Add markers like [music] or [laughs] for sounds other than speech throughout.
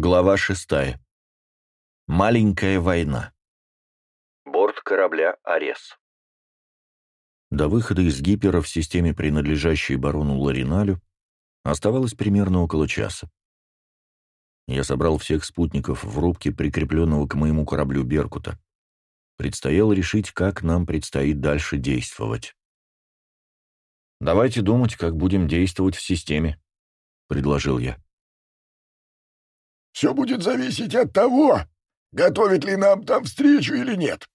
Глава шестая. Маленькая война. Борт корабля «Арес». До выхода из гипера в системе, принадлежащей барону Лариналю, оставалось примерно около часа. Я собрал всех спутников в рубке, прикрепленного к моему кораблю «Беркута». Предстояло решить, как нам предстоит дальше действовать. «Давайте думать, как будем действовать в системе», — предложил я. Все будет зависеть от того, готовит ли нам там встречу или нет.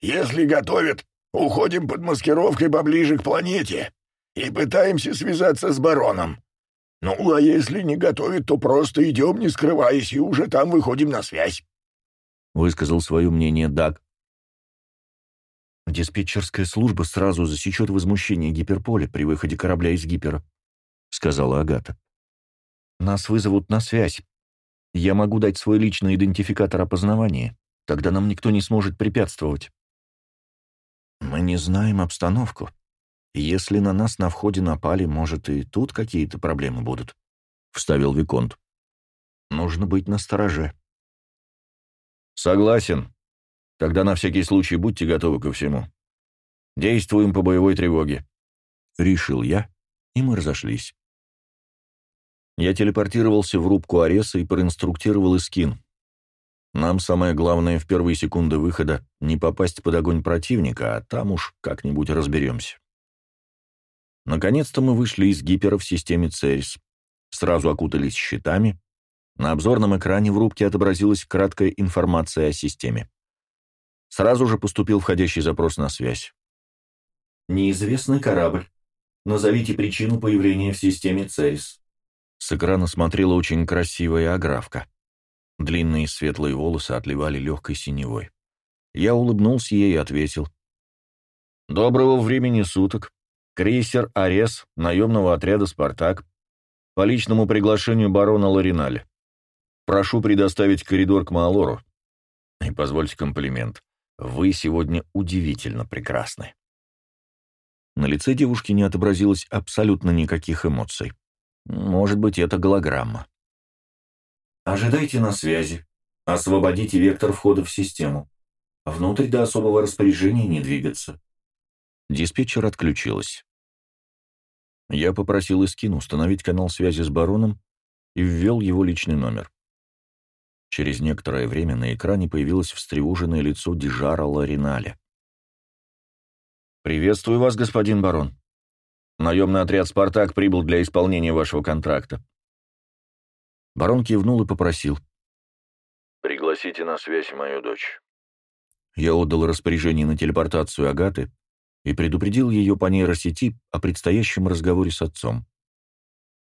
Если готовят, уходим под маскировкой поближе к планете и пытаемся связаться с бароном. Ну, а если не готовят, то просто идем, не скрываясь, и уже там выходим на связь. Высказал свое мнение Даг. «Диспетчерская служба сразу засечет возмущение гиперполя при выходе корабля из гипера», — сказала Агата. «Нас вызовут на связь, я могу дать свой личный идентификатор опознавания. Тогда нам никто не сможет препятствовать. Мы не знаем обстановку. Если на нас на входе напали, может, и тут какие-то проблемы будут, — вставил Виконт. Нужно быть настороже. Согласен. Тогда на всякий случай будьте готовы ко всему. Действуем по боевой тревоге. Решил я, и мы разошлись. Я телепортировался в рубку Ареса и проинструктировал Искин. Нам самое главное в первые секунды выхода не попасть под огонь противника, а там уж как-нибудь разберемся. Наконец-то мы вышли из гипера в системе Церис. Сразу окутались щитами. На обзорном экране в рубке отобразилась краткая информация о системе. Сразу же поступил входящий запрос на связь. «Неизвестный корабль. Назовите причину появления в системе Церис». С экрана смотрела очень красивая аграфка. Длинные светлые волосы отливали легкой синевой. Я улыбнулся ей и ответил. «Доброго времени суток. Крейсер «Арес» наемного отряда «Спартак» по личному приглашению барона Лариналя. Прошу предоставить коридор к Маалору. И позвольте комплимент. Вы сегодня удивительно прекрасны». На лице девушки не отобразилось абсолютно никаких эмоций. Может быть, это голограмма. Ожидайте на связи. Освободите вектор входа в систему. Внутрь до особого распоряжения не двигаться. Диспетчер отключилась. Я попросил Искин установить канал связи с бароном и ввел его личный номер. Через некоторое время на экране появилось встревоженное лицо Дижара Лариналя. «Приветствую вас, господин барон. Наемный отряд «Спартак» прибыл для исполнения вашего контракта». Барон кивнул и попросил. «Пригласите на связь мою дочь». Я отдал распоряжение на телепортацию Агаты и предупредил ее по нейросети о предстоящем разговоре с отцом.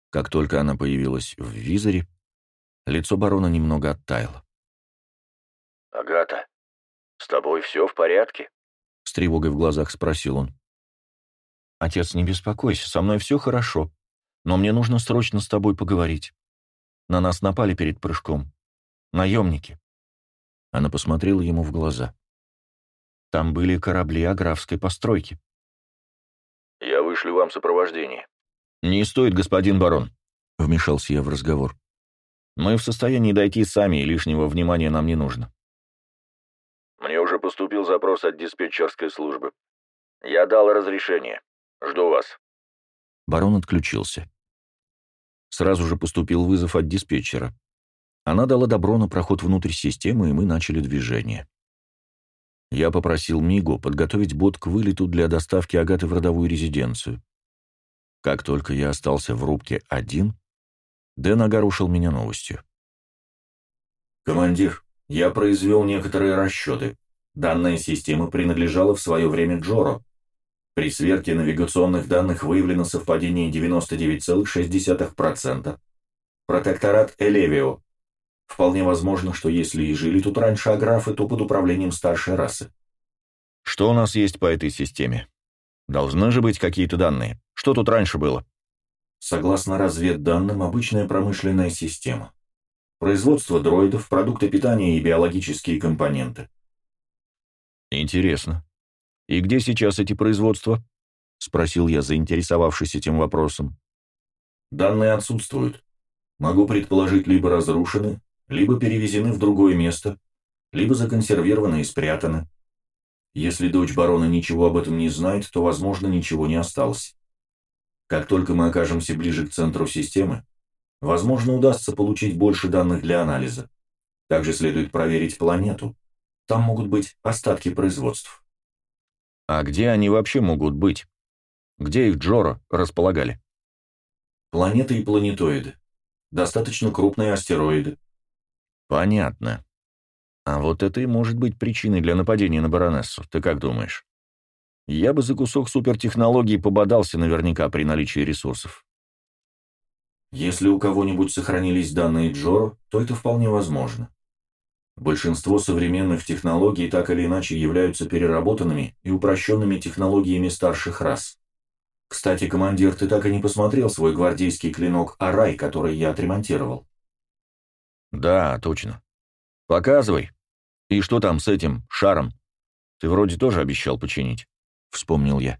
Как только она появилась в визоре, лицо барона немного оттаяло. «Агата, с тобой все в порядке?» — с тревогой в глазах спросил он. «Отец, не беспокойся, со мной все хорошо, но мне нужно срочно с тобой поговорить. На нас напали перед прыжком. Наемники». Она посмотрела ему в глаза. Там были корабли аграфской постройки. «Я вышлю вам сопровождение». «Не стоит, господин барон», — вмешался я в разговор. «Мы в состоянии дойти сами, и лишнего внимания нам не нужно». «Мне уже поступил запрос от диспетчерской службы. Я дал разрешение. Жду вас». Барон отключился. Сразу же поступил вызов от диспетчера. Она дала добро на проход внутрь системы, и мы начали движение. Я попросил Мигу подготовить бот к вылету для доставки Агаты в родовую резиденцию. Как только я остался в рубке один, Дэн огорошил меня новостью. «Командир, я произвел некоторые расчеты. Данная система принадлежала в свое время Джоро. При сверке навигационных данных выявлено совпадение 99,6%. Протекторат Элевио. Вполне возможно, что если и жили тут раньше аграфы, то под управлением старшей расы. Что у нас есть по этой системе? Должны же быть какие-то данные. Что тут раньше было? Согласно разведданным, обычная промышленная система. Производство дроидов, продукты питания и биологические компоненты. Интересно. «И где сейчас эти производства?» — спросил я, заинтересовавшись этим вопросом. «Данные отсутствуют. Могу предположить, либо разрушены, либо перевезены в другое место, либо законсервированы и спрятаны. Если дочь барона ничего об этом не знает, то, возможно, ничего не осталось. Как только мы окажемся ближе к центру системы, возможно, удастся получить больше данных для анализа. Также следует проверить планету. Там могут быть остатки производств. А где они вообще могут быть? Где их Джоро располагали? Планеты и планетоиды. Достаточно крупные астероиды. Понятно. А вот это и может быть причиной для нападения на баронессу, ты как думаешь? Я бы за кусок супертехнологий пободался наверняка при наличии ресурсов. Если у кого-нибудь сохранились данные Джоро, то это вполне возможно. Большинство современных технологий так или иначе являются переработанными и упрощенными технологиями старших рас. Кстати, командир, ты так и не посмотрел свой гвардейский клинок Арай, который я отремонтировал. Да, точно. Показывай. И что там с этим шаром? Ты вроде тоже обещал починить. Вспомнил я.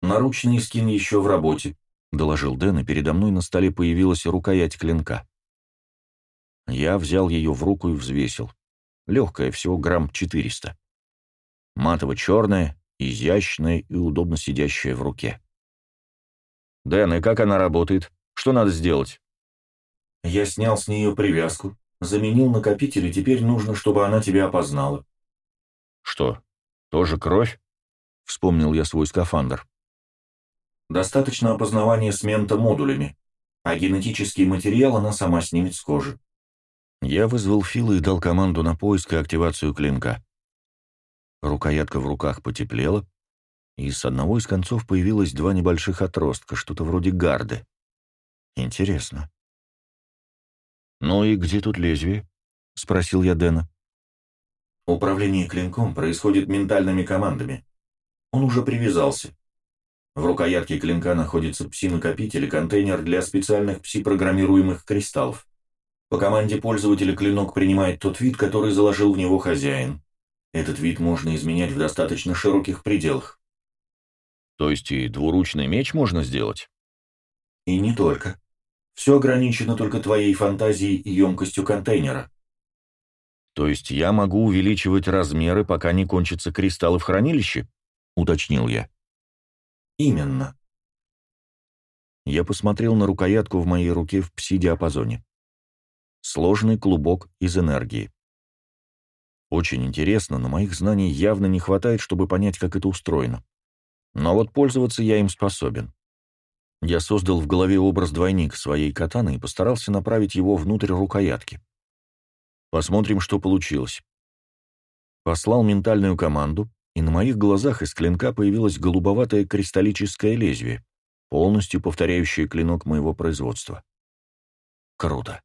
Наручный скин еще в работе, доложил Дэн, и передо мной на столе появилась рукоять клинка. Я взял ее в руку и взвесил. Легкая, всего грамм 400. Матово-черная, изящная и удобно сидящая в руке. «Дэн, и как она работает? Что надо сделать?» «Я снял с нее привязку, заменил накопитель, и теперь нужно, чтобы она тебя опознала». «Что, тоже кровь?» — вспомнил я свой скафандр. «Достаточно опознавания с ментомодулями, а генетический материал она сама снимет с кожи». Я вызвал Фила и дал команду на поиск и активацию клинка. Рукоятка в руках потеплела, и с одного из концов появилось два небольших отростка, что-то вроде гарды. Интересно. «Ну и где тут лезвие?» — спросил я Дэна. «Управление клинком происходит ментальными командами. Он уже привязался. В рукоятке клинка находится пси-накопитель и контейнер для специальных пси-программируемых кристаллов. По команде пользователя клинок принимает тот вид, который заложил в него хозяин. Этот вид можно изменять в достаточно широких пределах. То есть и двуручный меч можно сделать? И не только. Все ограничено только твоей фантазией и емкостью контейнера. То есть я могу увеличивать размеры, пока не кончатся кристаллы в хранилище? Уточнил я. Именно. Я посмотрел на рукоятку в моей руке в пси-диапазоне. Сложный клубок из энергии. Очень интересно, но моих знаний явно не хватает, чтобы понять, как это устроено. Но вот пользоваться я им способен. Я создал в голове образ двойника своей катаны и постарался направить его внутрь рукоятки. Посмотрим, что получилось. Послал ментальную команду, и на моих глазах из клинка появилось голубоватое кристаллическое лезвие, полностью повторяющее клинок моего производства. Круто.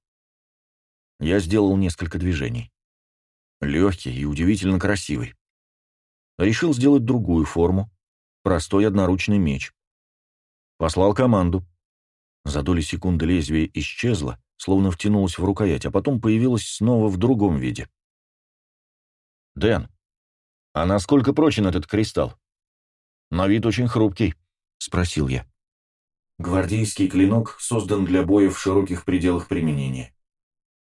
Я сделал несколько движений. Легкий и удивительно красивый. Решил сделать другую форму, простой одноручный меч. Послал команду. За доли секунды лезвие исчезло, словно втянулось в рукоять, а потом появилось снова в другом виде. «Дэн, а насколько прочен этот кристалл? На вид очень хрупкий», — спросил я. «Гвардейский клинок создан для боя в широких пределах применения.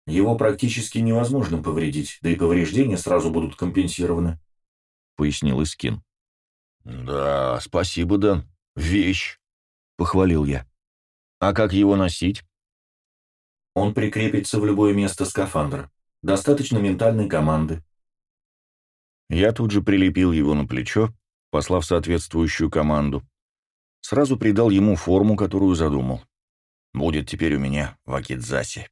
Его практически невозможно повредить, да и повреждения сразу будут компенсированы», — пояснил Искин. «Да, спасибо, Дэн. Вещь. — похвалил я. «А как его носить?» «Он прикрепится в любое место скафандра. Достаточно ментальной команды». Я тут же прилепил его на плечо, послав соответствующую команду. Сразу придал ему форму, которую задумал. Будет теперь у меня в Акидзасе.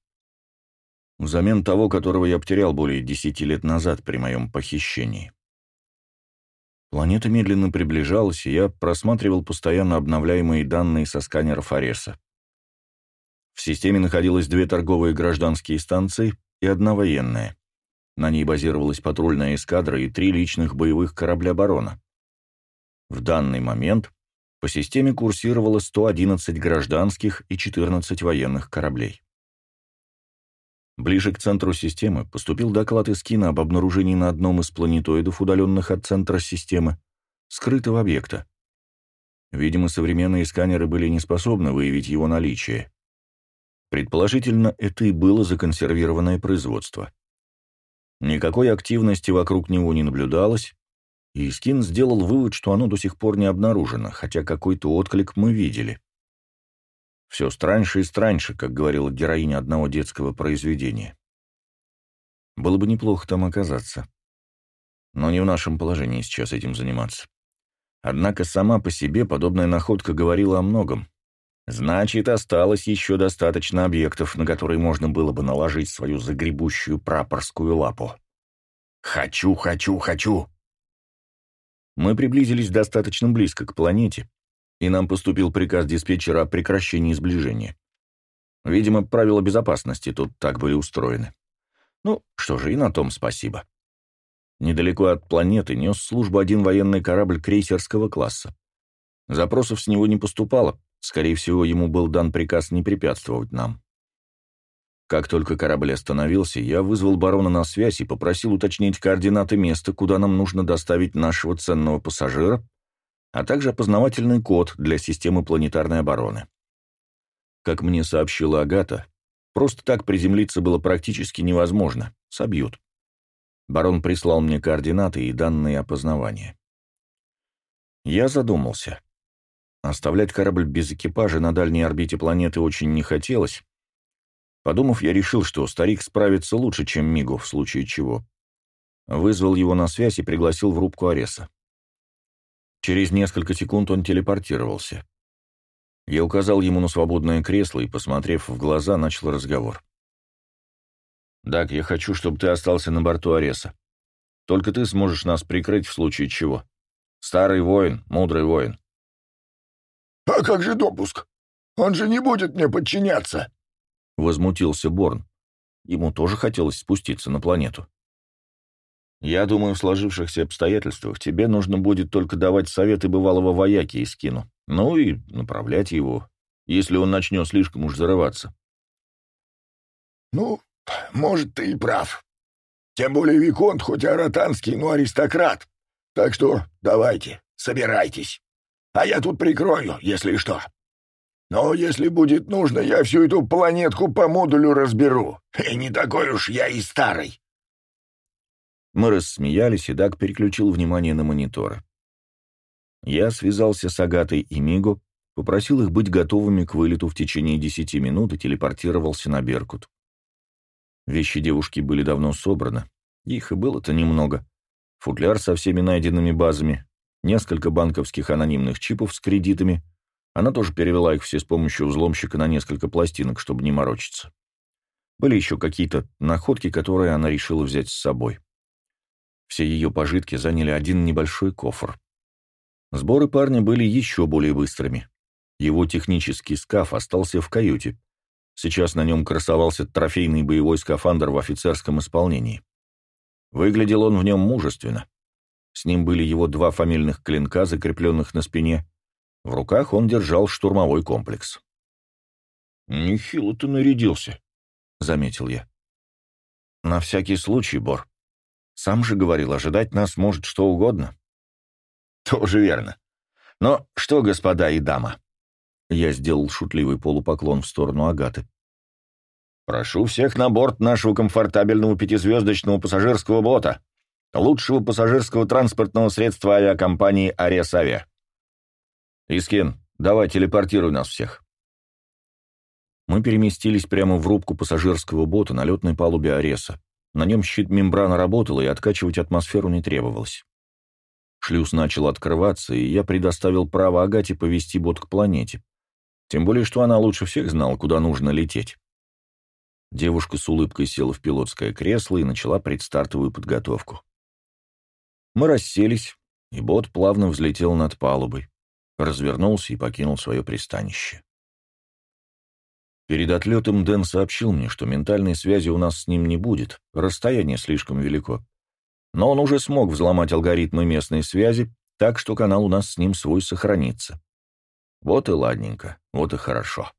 Взамен того, которого я потерял более десяти лет назад при моем похищении. Планета медленно приближалась, и я просматривал постоянно обновляемые данные со сканеров Ареса. В системе находилось две торговые гражданские станции и одна военная. На ней базировалась патрульная эскадра и три личных боевых корабля барона. В данный момент по системе курсировало 111 гражданских и 14 военных кораблей. Ближе к центру системы поступил доклад из кино об обнаружении на одном из планетоидов, удаленных от центра системы, скрытого объекта. Видимо, современные сканеры были не способны выявить его наличие. Предположительно, это и было законсервированное производство. Никакой активности вокруг него не наблюдалось, и Скин сделал вывод, что оно до сих пор не обнаружено, хотя какой-то отклик мы видели. Все страньше и страньше, как говорила героиня одного детского произведения. Было бы неплохо там оказаться. Но не в нашем положении сейчас этим заниматься. Однако сама по себе подобная находка говорила о многом. Значит, осталось еще достаточно объектов, на которые можно было бы наложить свою загребущую прапорскую лапу. «Хочу, хочу, хочу!» Мы приблизились достаточно близко к планете, и нам поступил приказ диспетчера о прекращении сближения. Видимо, правила безопасности тут так были устроены. Ну, что же, и на том спасибо. Недалеко от планеты нес службу один военный корабль крейсерского класса. Запросов с него не поступало, скорее всего, ему был дан приказ не препятствовать нам. Как только корабль остановился, я вызвал барона на связь и попросил уточнить координаты места, куда нам нужно доставить нашего ценного пассажира, а также опознавательный код для системы планетарной обороны. Как мне сообщила Агата, просто так приземлиться было практически невозможно, собьют. Барон прислал мне координаты и данные опознавания. Я задумался. Оставлять корабль без экипажа на дальней орбите планеты очень не хотелось, Подумав, я решил, что старик справится лучше, чем Мигу, в случае чего. Вызвал его на связь и пригласил в рубку Ареса. Через несколько секунд он телепортировался. Я указал ему на свободное кресло и, посмотрев в глаза, начал разговор. «Дак, я хочу, чтобы ты остался на борту Ареса. Только ты сможешь нас прикрыть в случае чего. Старый воин, мудрый воин». «А как же допуск? Он же не будет мне подчиняться!» — возмутился Борн. Ему тоже хотелось спуститься на планету. «Я думаю, в сложившихся обстоятельствах тебе нужно будет только давать советы бывалого вояки и скину, ну и направлять его, если он начнет слишком уж зарываться». «Ну, может, ты и прав. Тем более Виконт, хоть и аратанский, но аристократ. Так что давайте, собирайтесь. А я тут прикрою, если что». Но если будет нужно, я всю эту планетку по модулю разберу. И не такой уж я и старый. Мы рассмеялись, и Даг переключил внимание на мониторы. Я связался с Агатой и Миго, попросил их быть готовыми к вылету в течение десяти минут и телепортировался на Беркут. Вещи девушки были давно собраны, их и было-то немного. Футляр со всеми найденными базами, несколько банковских анонимных чипов с кредитами — она тоже перевела их все с помощью взломщика на несколько пластинок, чтобы не морочиться. Были еще какие-то находки, которые она решила взять с собой. Все ее пожитки заняли один небольшой кофр. Сборы парня были еще более быстрыми. Его технический скаф остался в каюте. Сейчас на нем красовался трофейный боевой скафандр в офицерском исполнении. Выглядел он в нем мужественно. С ним были его два фамильных клинка, закрепленных на спине, в руках он держал штурмовой комплекс. «Нехило ты нарядился», — заметил я. «На всякий случай, Бор. Сам же говорил, ожидать нас может что угодно». «Тоже верно. Но что, господа и дама?» Я сделал шутливый полупоклон в сторону Агаты. «Прошу всех на борт нашего комфортабельного пятизвездочного пассажирского бота, лучшего пассажирского транспортного средства авиакомпании «Арес Авиа». «Искин, давай телепортируй нас всех». Мы переместились прямо в рубку пассажирского бота на летной палубе Ареса. На нем щит мембрана работала, и откачивать атмосферу не требовалось. Шлюз начал открываться, и я предоставил право Агате повести бот к планете. Тем более, что она лучше всех знала, куда нужно лететь. Девушка с улыбкой села в пилотское кресло и начала предстартовую подготовку. Мы расселись, и бот плавно взлетел над палубой развернулся и покинул свое пристанище. Перед отлетом Дэн сообщил мне, что ментальной связи у нас с ним не будет, расстояние слишком велико. Но он уже смог взломать алгоритмы местной связи, так что канал у нас с ним свой сохранится. Вот и ладненько, вот и хорошо.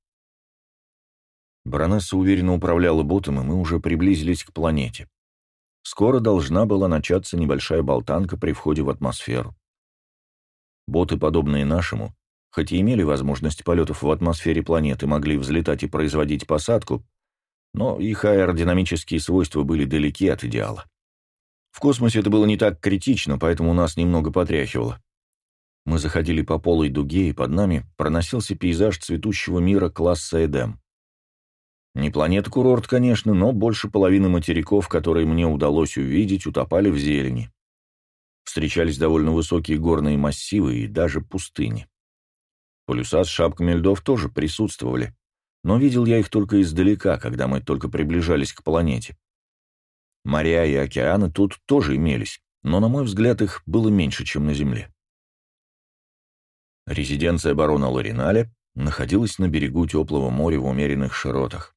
Баронесса уверенно управляла ботом, и мы уже приблизились к планете. Скоро должна была начаться небольшая болтанка при входе в атмосферу. Боты, подобные нашему, хоть и имели возможность полетов в атмосфере планеты, могли взлетать и производить посадку, но их аэродинамические свойства были далеки от идеала. В космосе это было не так критично, поэтому нас немного потряхивало. Мы заходили по полой дуге, и под нами проносился пейзаж цветущего мира класса Эдем. Не планета-курорт, конечно, но больше половины материков, которые мне удалось увидеть, утопали в зелени. Встречались довольно высокие горные массивы и даже пустыни. Полюса с шапками льдов тоже присутствовали, но видел я их только издалека, когда мы только приближались к планете. Моря и океаны тут тоже имелись, но, на мой взгляд, их было меньше, чем на Земле. Резиденция барона Лориналя находилась на берегу теплого моря в умеренных широтах.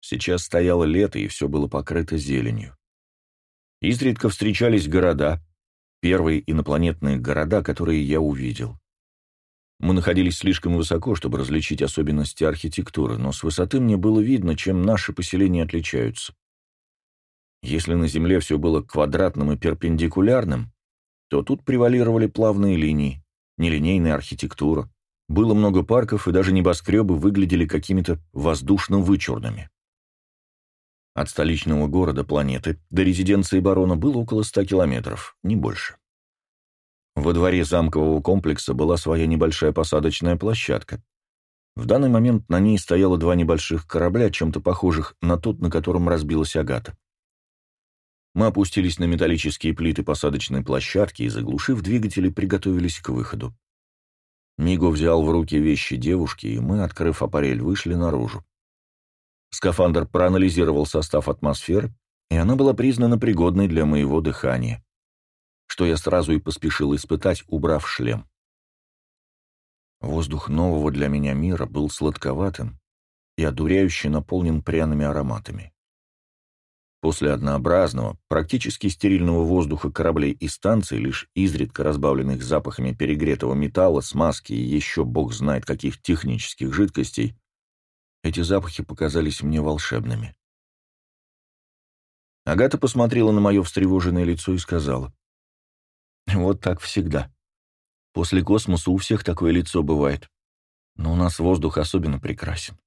Сейчас стояло лето, и все было покрыто зеленью. Изредка встречались города, первые инопланетные города, которые я увидел. Мы находились слишком высоко, чтобы различить особенности архитектуры, но с высоты мне было видно, чем наши поселения отличаются. Если на Земле все было квадратным и перпендикулярным, то тут превалировали плавные линии, нелинейная архитектура. Было много парков, и даже небоскребы выглядели какими-то воздушно-вычурными. От столичного города планеты до резиденции барона было около ста километров, не больше. Во дворе замкового комплекса была своя небольшая посадочная площадка. В данный момент на ней стояло два небольших корабля, чем-то похожих на тот, на котором разбилась Агата. Мы опустились на металлические плиты посадочной площадки и, заглушив двигатели, приготовились к выходу. Миго взял в руки вещи девушки, и мы, открыв аппарель, вышли наружу. Скафандр проанализировал состав атмосферы, и она была признана пригодной для моего дыхания что я сразу и поспешил испытать, убрав шлем. Воздух нового для меня мира был сладковатым и одуряюще наполнен пряными ароматами. После однообразного, практически стерильного воздуха кораблей и станций, лишь изредка разбавленных запахами перегретого металла, смазки и еще бог знает каких технических жидкостей, эти запахи показались мне волшебными. Агата посмотрела на мое встревоженное лицо и сказала, [laughs] вот так всегда. После космоса у всех такое лицо бывает. Но у нас воздух особенно прекрасен.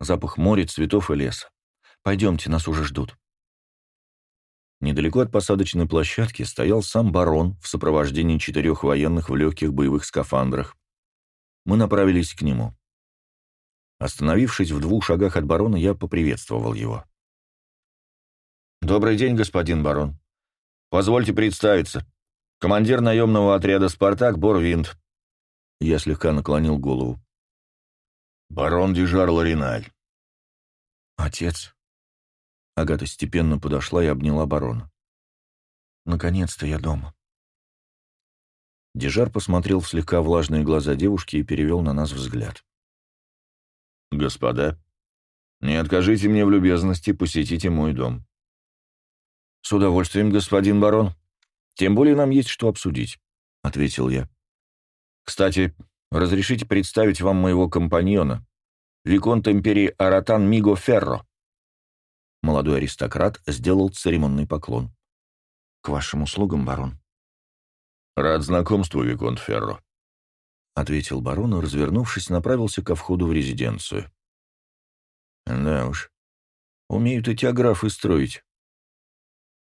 Запах моря, цветов и леса. Пойдемте, нас уже ждут. Недалеко от посадочной площадки стоял сам барон в сопровождении четырех военных в легких боевых скафандрах. Мы направились к нему. Остановившись в двух шагах от барона, я поприветствовал его. «Добрый день, господин барон. Позвольте представиться. Командир наемного отряда «Спартак» Борвинд. Я слегка наклонил голову. Барон Дижар Лариналь. Отец. Агата степенно подошла и обняла барона. Наконец-то я дома. Дижар посмотрел в слегка влажные глаза девушки и перевел на нас взгляд. «Господа, не откажите мне в любезности, посетите мой дом». «С удовольствием, господин барон», «Тем более нам есть что обсудить», — ответил я. «Кстати, разрешите представить вам моего компаньона, Виконт Империи Аратан Миго Ферро». Молодой аристократ сделал церемонный поклон. «К вашим услугам, барон». «Рад знакомству, Виконт Ферро», — ответил барон и, развернувшись, направился ко входу в резиденцию. «Да уж, умеют эти аграфы строить.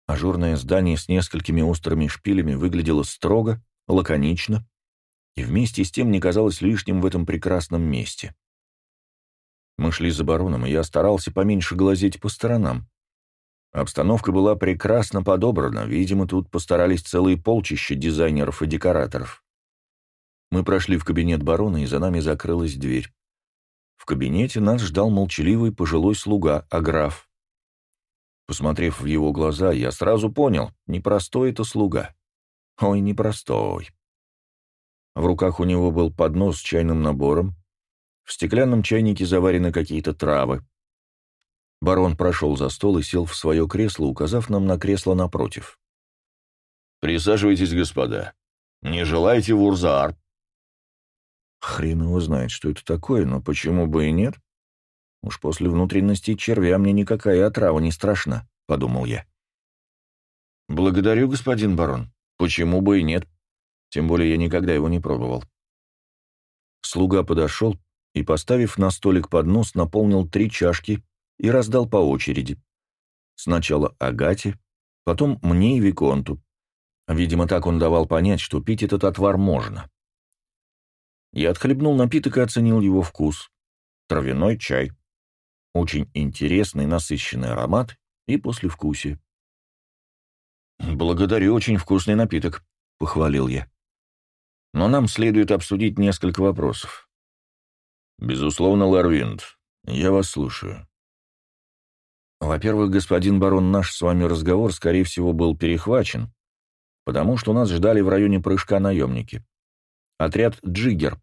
Ажурное здание с несколькими острыми шпилями выглядело строго, лаконично, и вместе с тем не казалось лишним в этом прекрасном месте. Мы шли за бароном, и я старался поменьше глазеть по сторонам. Обстановка была прекрасно подобрана, видимо, тут постарались целые полчища дизайнеров и декораторов. Мы прошли в кабинет барона, и за нами закрылась дверь. В кабинете нас ждал молчаливый пожилой слуга, Аграф. Посмотрев в его глаза, я сразу понял, непростой это слуга. Ой, непростой. В руках у него был поднос с чайным набором. В стеклянном чайнике заварены какие-то травы. Барон прошел за стол и сел в свое кресло, указав нам на кресло напротив. «Присаживайтесь, господа. Не желаете в Урзаар?» Хрен его знает, что это такое, но почему бы и нет? Уж после внутренности червя мне никакая отрава не страшна, — подумал я. «Благодарю, господин барон. Почему бы и нет? Тем более я никогда его не пробовал». Слуга подошел и, поставив на столик поднос, наполнил три чашки и раздал по очереди. Сначала Агате, потом мне и Виконту. Видимо, так он давал понять, что пить этот отвар можно. Я отхлебнул напиток и оценил его вкус. Травяной чай. Очень интересный, насыщенный аромат и послевкусие. «Благодарю, очень вкусный напиток», — похвалил я. «Но нам следует обсудить несколько вопросов». «Безусловно, Ларвинд, я вас слушаю». «Во-первых, господин барон, наш с вами разговор, скорее всего, был перехвачен, потому что нас ждали в районе прыжка наемники. Отряд «Джиггер»,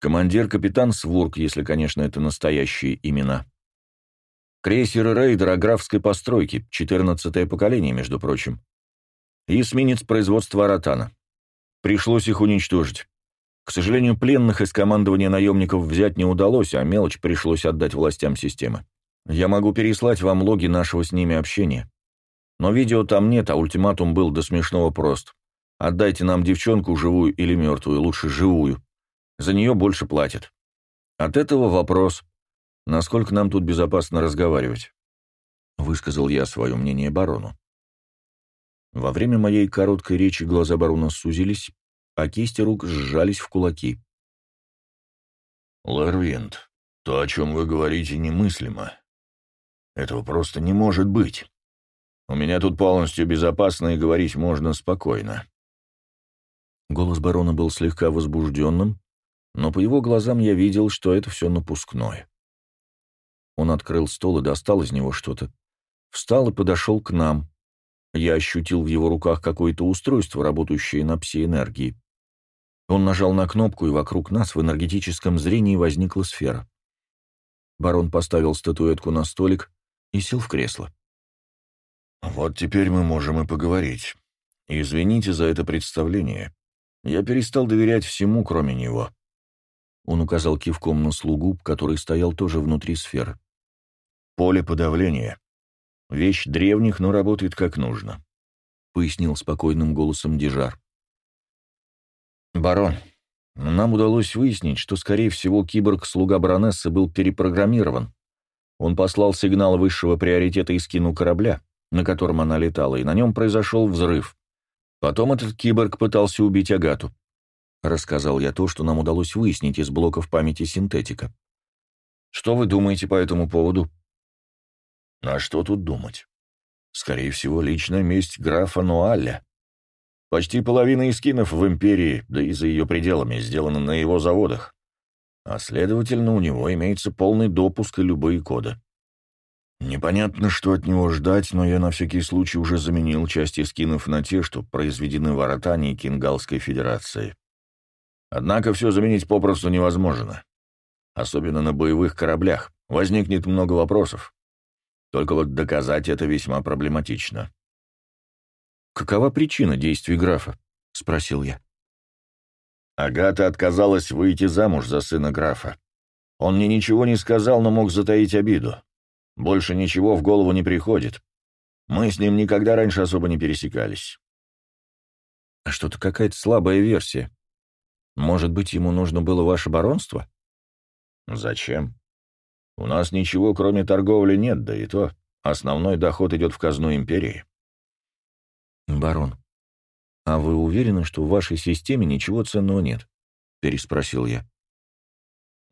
командир-капитан Свурк, если, конечно, это настоящие имена. Крейсер «Рейдер» аграфской постройки, 14 поколение, между прочим. И эсминец производства «Аратана». Пришлось их уничтожить. К сожалению, пленных из командования наемников взять не удалось, а мелочь пришлось отдать властям системы. Я могу переслать вам логи нашего с ними общения. Но видео там нет, а ультиматум был до смешного прост. Отдайте нам девчонку, живую или мертвую, лучше живую. За нее больше платят. От этого вопрос, насколько нам тут безопасно разговаривать. Высказал я свое мнение барону. Во время моей короткой речи глаза барона сузились, а кисти рук сжались в кулаки. «Ларвинд, то, о чем вы говорите, немыслимо. Этого просто не может быть. У меня тут полностью безопасно, и говорить можно спокойно». Голос барона был слегка возбужденным, но по его глазам я видел, что это все напускное. Он открыл стол и достал из него что-то. Встал и подошел к нам. Я ощутил в его руках какое-то устройство, работающее на пси-энергии. Он нажал на кнопку, и вокруг нас в энергетическом зрении возникла сфера. Барон поставил статуэтку на столик и сел в кресло. «Вот теперь мы можем и поговорить. Извините за это представление. Я перестал доверять всему, кроме него. Он указал кивком на слугу, который стоял тоже внутри сферы. «Поле подавления. Вещь древних, но работает как нужно», — пояснил спокойным голосом Дежар. «Барон, нам удалось выяснить, что, скорее всего, киборг-слуга баронессы был перепрограммирован. Он послал сигнал высшего приоритета из кину корабля, на котором она летала, и на нем произошел взрыв. Потом этот киборг пытался убить Агату. Рассказал я то, что нам удалось выяснить из блоков памяти синтетика. Что вы думаете по этому поводу? А что тут думать? Скорее всего, личная месть графа Нуаля. Почти половина искинов в Империи, да и за ее пределами, сделана на его заводах. А следовательно, у него имеется полный допуск и любые коды. Непонятно, что от него ждать, но я на всякий случай уже заменил части скинов на те, что произведены в Аратане и Кингалской Федерации. Однако все заменить попросту невозможно. Особенно на боевых кораблях. Возникнет много вопросов. Только вот доказать это весьма проблематично. «Какова причина действий графа?» — спросил я. Агата отказалась выйти замуж за сына графа. Он мне ничего не сказал, но мог затаить обиду. Больше ничего в голову не приходит. Мы с ним никогда раньше особо не пересекались. А что-то какая-то слабая версия. Может быть, ему нужно было ваше баронство? Зачем? У нас ничего, кроме торговли, нет, да и то. Основной доход идет в казну империи. Барон, а вы уверены, что в вашей системе ничего ценного нет? Переспросил я.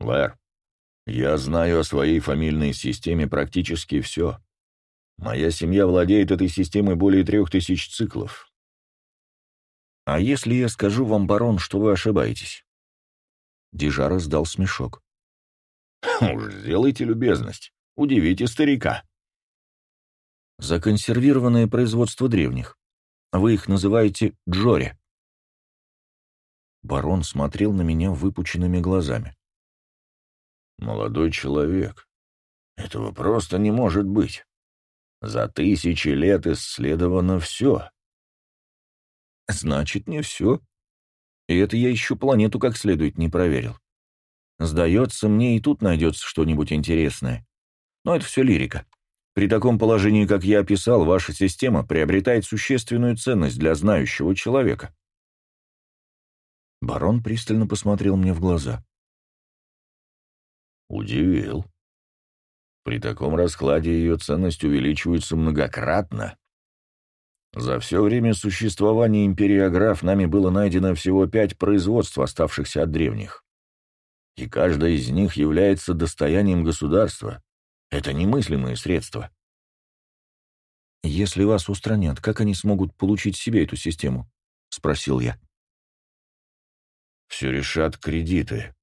Лэр, я знаю о своей фамильной системе практически все. Моя семья владеет этой системой более трех тысяч циклов. «А если я скажу вам, барон, что вы ошибаетесь?» Дижар издал смешок. «Уж сделайте любезность. Удивите старика». «Законсервированное производство древних. Вы их называете Джори». Барон смотрел на меня выпученными глазами. «Молодой человек, этого просто не может быть. За тысячи лет исследовано все. Значит, не все. И это я еще планету как следует не проверил. Сдается мне, и тут найдется что-нибудь интересное. Но это все лирика. При таком положении, как я описал, ваша система приобретает существенную ценность для знающего человека. Барон пристально посмотрел мне в глаза. Удивил. При таком раскладе ее ценность увеличивается многократно. За все время существования империограф нами было найдено всего пять производств, оставшихся от древних. И каждое из них является достоянием государства. Это немыслимые средства. «Если вас устранят, как они смогут получить себе эту систему?» — спросил я. «Все решат кредиты.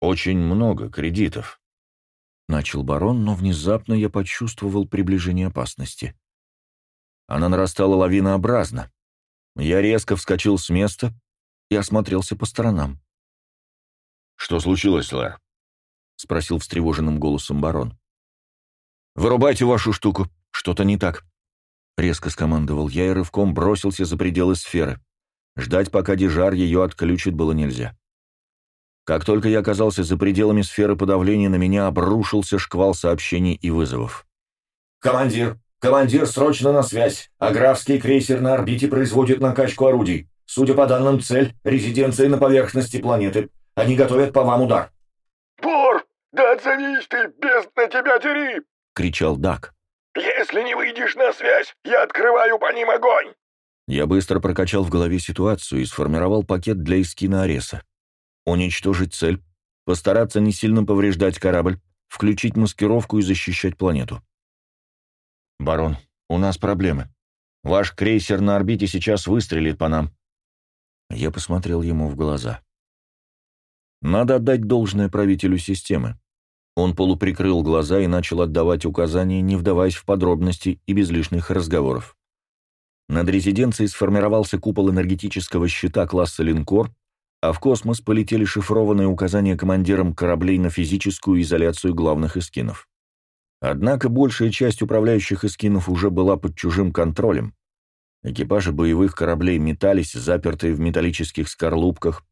Очень много кредитов. Начал барон, но внезапно я почувствовал приближение опасности. Она нарастала лавинообразно. Я резко вскочил с места и осмотрелся по сторонам. «Что случилось, Лэр?» — спросил встревоженным голосом барон. «Вырубайте вашу штуку, что-то не так», — резко скомандовал я и рывком бросился за пределы сферы. Ждать, пока Дежар ее отключит, было нельзя. Как только я оказался за пределами сферы подавления, на меня обрушился шквал сообщений и вызовов. «Командир! Командир, срочно на связь! Аграфский крейсер на орбите производит накачку орудий. Судя по данным, цель — резиденция на поверхности планеты. Они готовят по вам удар». «Бор, да отзовись ты, без на тебя дери!» — кричал Дак. «Если не выйдешь на связь, я открываю по ним огонь!» Я быстро прокачал в голове ситуацию и сформировал пакет для эскина Ареса уничтожить цель, постараться не сильно повреждать корабль, включить маскировку и защищать планету. «Барон, у нас проблемы. Ваш крейсер на орбите сейчас выстрелит по нам». Я посмотрел ему в глаза. Надо отдать должное правителю системы. Он полуприкрыл глаза и начал отдавать указания, не вдаваясь в подробности и без лишних разговоров. Над резиденцией сформировался купол энергетического щита класса «Линкор», а в космос полетели шифрованные указания командирам кораблей на физическую изоляцию главных эскинов. Однако большая часть управляющих эскинов уже была под чужим контролем. Экипажи боевых кораблей метались, запертые в металлических скорлупках,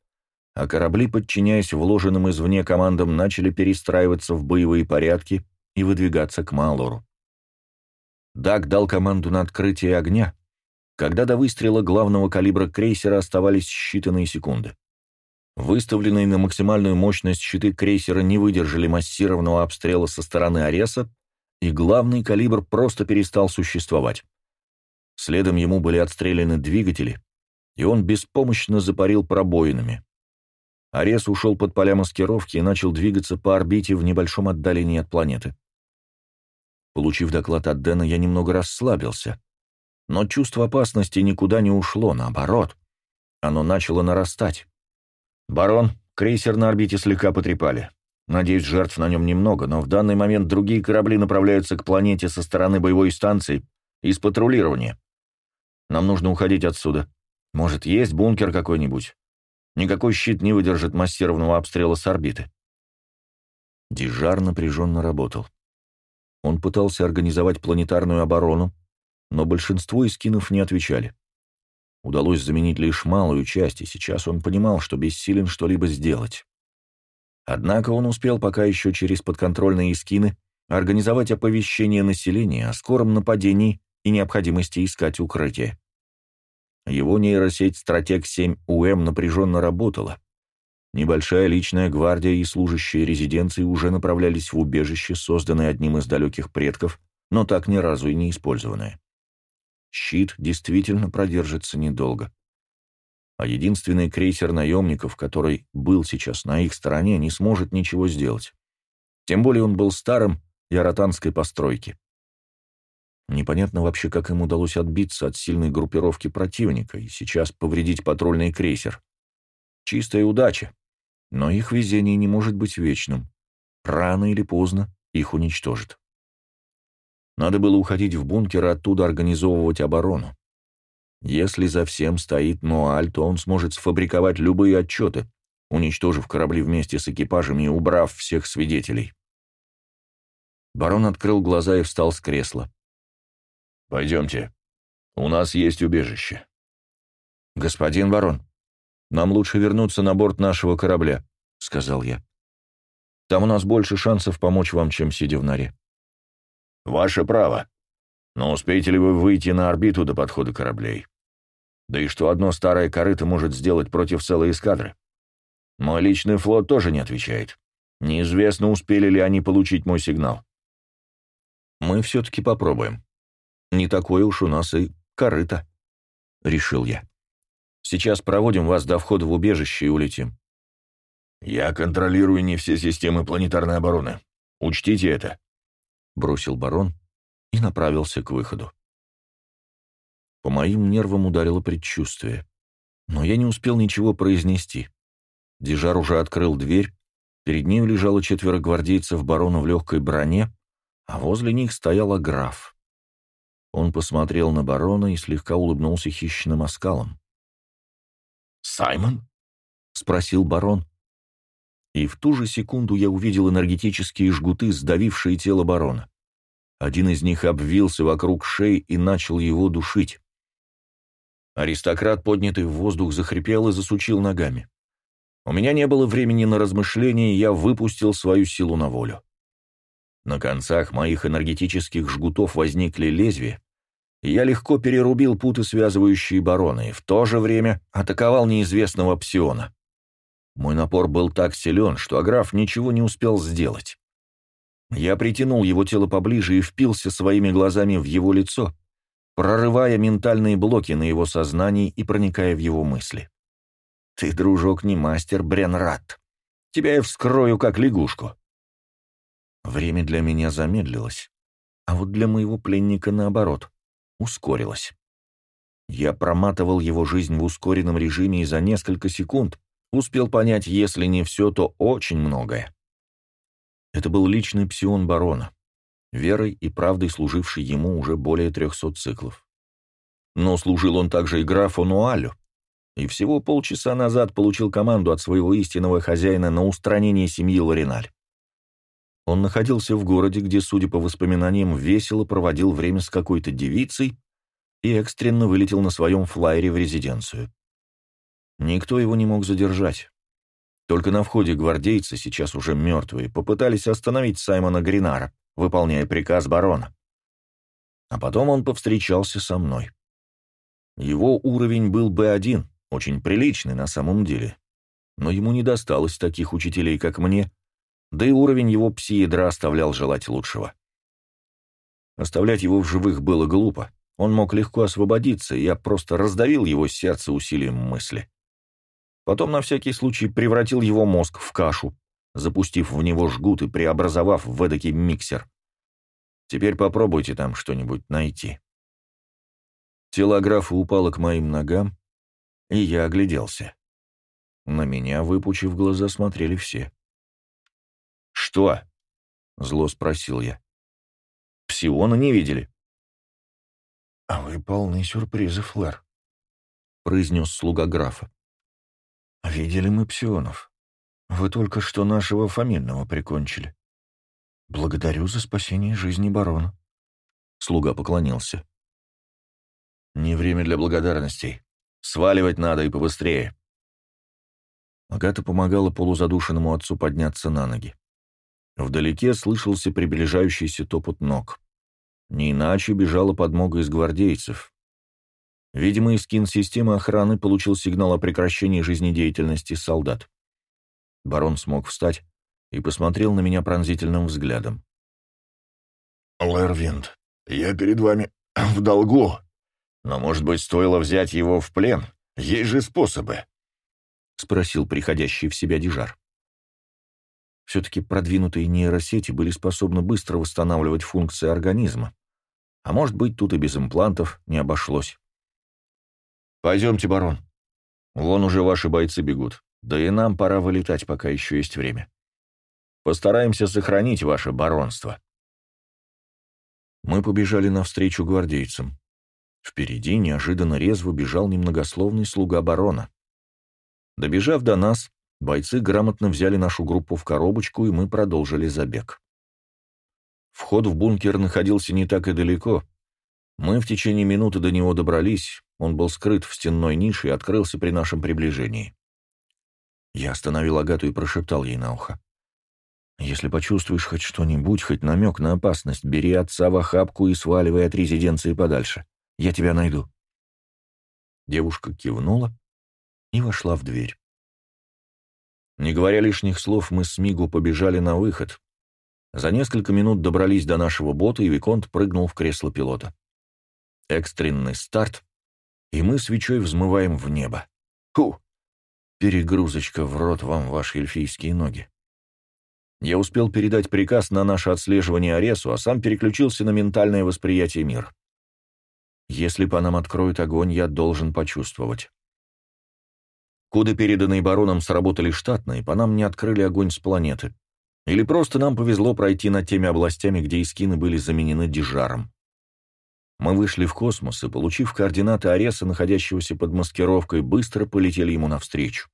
а корабли, подчиняясь вложенным извне командам, начали перестраиваться в боевые порядки и выдвигаться к Малору. Даг дал команду на открытие огня, когда до выстрела главного калибра крейсера оставались считанные секунды. Выставленные на максимальную мощность щиты крейсера не выдержали массированного обстрела со стороны Ареса, и главный калибр просто перестал существовать. Следом ему были отстреляны двигатели, и он беспомощно запарил пробоинами. Арес ушел под поля маскировки и начал двигаться по орбите в небольшом отдалении от планеты. Получив доклад от Дэна, я немного расслабился. Но чувство опасности никуда не ушло, наоборот. Оно начало нарастать. «Барон, крейсер на орбите слегка потрепали. Надеюсь, жертв на нем немного, но в данный момент другие корабли направляются к планете со стороны боевой станции из патрулирования. Нам нужно уходить отсюда. Может, есть бункер какой-нибудь? Никакой щит не выдержит массированного обстрела с орбиты». Дижар напряженно работал. Он пытался организовать планетарную оборону, но большинство эскинов не отвечали. Удалось заменить лишь малую часть, и сейчас он понимал, что бессилен что-либо сделать. Однако он успел пока еще через подконтрольные скины организовать оповещение населения о скором нападении и необходимости искать укрытие. Его нейросеть «Стратег-7УМ» напряженно работала. Небольшая личная гвардия и служащие резиденции уже направлялись в убежище, созданное одним из далеких предков, но так ни разу и не использованное. Щит действительно продержится недолго. А единственный крейсер наемников, который был сейчас на их стороне, не сможет ничего сделать. Тем более он был старым и постройки. Непонятно вообще, как им удалось отбиться от сильной группировки противника и сейчас повредить патрульный крейсер. Чистая удача. Но их везение не может быть вечным. Рано или поздно их уничтожат. Надо было уходить в бункер и оттуда организовывать оборону. Если за всем стоит Нуаль, то он сможет сфабриковать любые отчеты, уничтожив корабли вместе с экипажами и убрав всех свидетелей. Барон открыл глаза и встал с кресла. «Пойдемте. У нас есть убежище». «Господин барон, нам лучше вернуться на борт нашего корабля», — сказал я. «Там у нас больше шансов помочь вам, чем сидя в норе». «Ваше право. Но успеете ли вы выйти на орбиту до подхода кораблей? Да и что одно старое корыто может сделать против целой эскадры? Мой личный флот тоже не отвечает. Неизвестно, успели ли они получить мой сигнал. Мы все-таки попробуем. Не такое уж у нас и корыто, — решил я. Сейчас проводим вас до входа в убежище и улетим. Я контролирую не все системы планетарной обороны. Учтите это, — бросил барон и направился к выходу. По моим нервам ударило предчувствие. Но я не успел ничего произнести. Дежар уже открыл дверь, перед ним лежало четверо гвардейцев барона в легкой броне, а возле них стоял граф. Он посмотрел на барона и слегка улыбнулся хищным оскалом. «Саймон?» — спросил барон. И в ту же секунду я увидел энергетические жгуты, сдавившие тело барона. Один из них обвился вокруг шеи и начал его душить. Аристократ, поднятый в воздух, захрипел и засучил ногами. У меня не было времени на размышления, и я выпустил свою силу на волю. На концах моих энергетических жгутов возникли лезвия, и я легко перерубил путы, связывающие барона, и в то же время атаковал неизвестного псиона. Мой напор был так силен, что Аграф ничего не успел сделать. Я притянул его тело поближе и впился своими глазами в его лицо, прорывая ментальные блоки на его сознании и проникая в его мысли. «Ты, дружок, не мастер Бренрат. Тебя я вскрою, как лягушку». Время для меня замедлилось, а вот для моего пленника, наоборот, ускорилось. Я проматывал его жизнь в ускоренном режиме и за несколько секунд успел понять, если не все, то очень многое. Это был личный псион барона, верой и правдой служивший ему уже более трехсот циклов. Но служил он также и графу Нуалю, и всего полчаса назад получил команду от своего истинного хозяина на устранение семьи Лариналь. Он находился в городе, где, судя по воспоминаниям, весело проводил время с какой-то девицей и экстренно вылетел на своем флайере в резиденцию. Никто его не мог задержать. Только на входе гвардейцы, сейчас уже мертвые, попытались остановить Саймона Гринара, выполняя приказ барона. А потом он повстречался со мной. Его уровень был Б1, очень приличный на самом деле. Но ему не досталось таких учителей, как мне, да и уровень его пси-ядра оставлял желать лучшего. Оставлять его в живых было глупо. Он мог легко освободиться, я просто раздавил его сердце усилием мысли. Потом на всякий случай превратил его мозг в кашу, запустив в него жгут и преобразовав в эдакий миксер. Теперь попробуйте там что-нибудь найти. Тело графа упало к моим ногам, и я огляделся. На меня, выпучив глаза, смотрели все. «Что?» — зло спросил я. «Псиона не видели?» «А вы полны сюрпризов, Флэр», — произнес слуга графа. «Видели мы псионов. Вы только что нашего фамильного прикончили. Благодарю за спасение жизни барона». Слуга поклонился. «Не время для благодарностей. Сваливать надо и побыстрее». Агата помогала полузадушенному отцу подняться на ноги. Вдалеке слышался приближающийся топот ног. Не иначе бежала подмога из гвардейцев. Видимо, Искин системы охраны получил сигнал о прекращении жизнедеятельности солдат. Барон смог встать и посмотрел на меня пронзительным взглядом. «Лэрвинд, я перед вами [clears throat] в долгу. Но, может быть, стоило взять его в плен? Есть же способы», — спросил приходящий в себя Дижар. Все-таки продвинутые нейросети были способны быстро восстанавливать функции организма. А может быть, тут и без имплантов не обошлось. «Пойдемте, барон. Вон уже ваши бойцы бегут. Да и нам пора вылетать, пока еще есть время. Постараемся сохранить ваше баронство». Мы побежали навстречу гвардейцам. Впереди неожиданно резво бежал немногословный слуга барона. Добежав до нас, бойцы грамотно взяли нашу группу в коробочку, и мы продолжили забег. Вход в бункер находился не так и далеко. Мы в течение минуты до него добрались, он был скрыт в стенной нише и открылся при нашем приближении. Я остановил Агату и прошептал ей на ухо. «Если почувствуешь хоть что-нибудь, хоть намек на опасность, бери отца в охапку и сваливай от резиденции подальше. Я тебя найду». Девушка кивнула и вошла в дверь. Не говоря лишних слов, мы с Мигу побежали на выход. За несколько минут добрались до нашего бота, и Виконт прыгнул в кресло пилота. Экстренный старт, и мы свечой взмываем в небо. Фу! Перегрузочка в рот вам, ваши эльфийские ноги. Я успел передать приказ на наше отслеживание Аресу, а сам переключился на ментальное восприятие мира. Если по нам откроют огонь, я должен почувствовать. Коды, переданные бароном, сработали штатно, и по нам не открыли огонь с планеты. Или просто нам повезло пройти над теми областями, где искины были заменены дижаром. Мы вышли в космос и, получив координаты Ареса, находящегося под маскировкой, быстро полетели ему навстречу.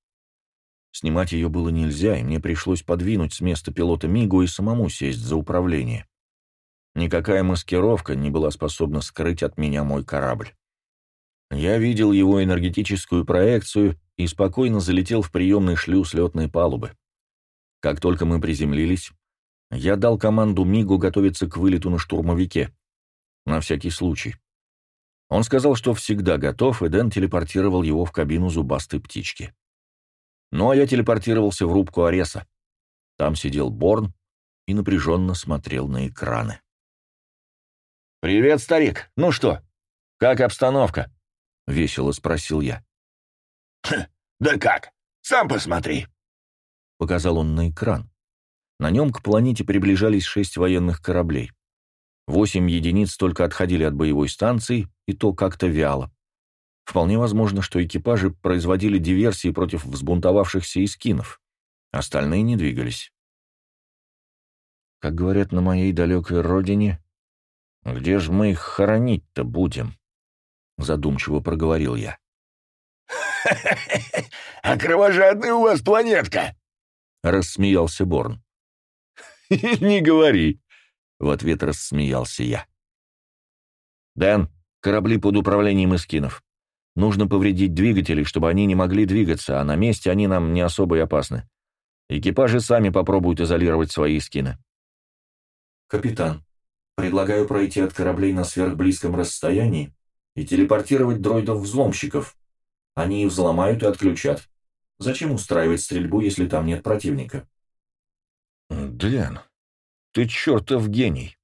Снимать ее было нельзя, и мне пришлось подвинуть с места пилота Мигу и самому сесть за управление. Никакая маскировка не была способна скрыть от меня мой корабль. Я видел его энергетическую проекцию и спокойно залетел в приемный шлюз летной палубы. Как только мы приземлились, я дал команду Мигу готовиться к вылету на штурмовике. На всякий случай. Он сказал, что всегда готов, и Дэн телепортировал его в кабину зубастой птички. Ну а я телепортировался в рубку Ареса. Там сидел Борн и напряженно смотрел на экраны. «Привет, старик! Ну что, как обстановка?» — весело спросил я. [laughs] «Да как? Сам посмотри!» — показал он на экран. На нем к планете приближались шесть военных кораблей. Восемь единиц только отходили от боевой станции, и то как-то вяло. Вполне возможно, что экипажи производили диверсии против взбунтовавшихся искинов. Остальные не двигались. Как говорят на моей далекой родине, «Где же мы их хоронить-то будем?» — задумчиво проговорил я. «А кровожадная у вас планетка!» — рассмеялся Борн. [laughs] «Не говори!» — в ответ рассмеялся я. «Дэн, корабли под управлением эскинов. Нужно повредить двигатели, чтобы они не могли двигаться, а на месте они нам не особо и опасны. Экипажи сами попробуют изолировать свои эскины». «Капитан, Предлагаю пройти от кораблей на сверхблизком расстоянии и телепортировать дроидов-взломщиков. Они их взломают и отключат. Зачем устраивать стрельбу, если там нет противника? Дэн, ты чертов гений.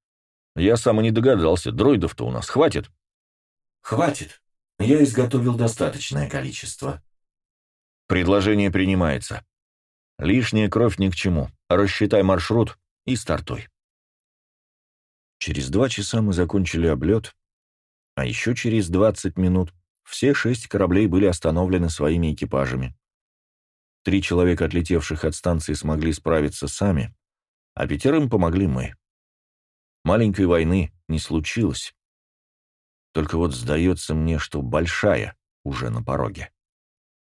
Я сам и не догадался, дроидов-то у нас хватит? Хватит. Я изготовил достаточное количество. Предложение принимается. Лишняя кровь ни к чему. Рассчитай маршрут и стартуй. Через два часа мы закончили облет, а еще через 20 минут все шесть кораблей были остановлены своими экипажами. Три человека, отлетевших от станции, смогли справиться сами, а пятерым помогли мы. Маленькой войны не случилось. Только вот сдается мне, что большая уже на пороге.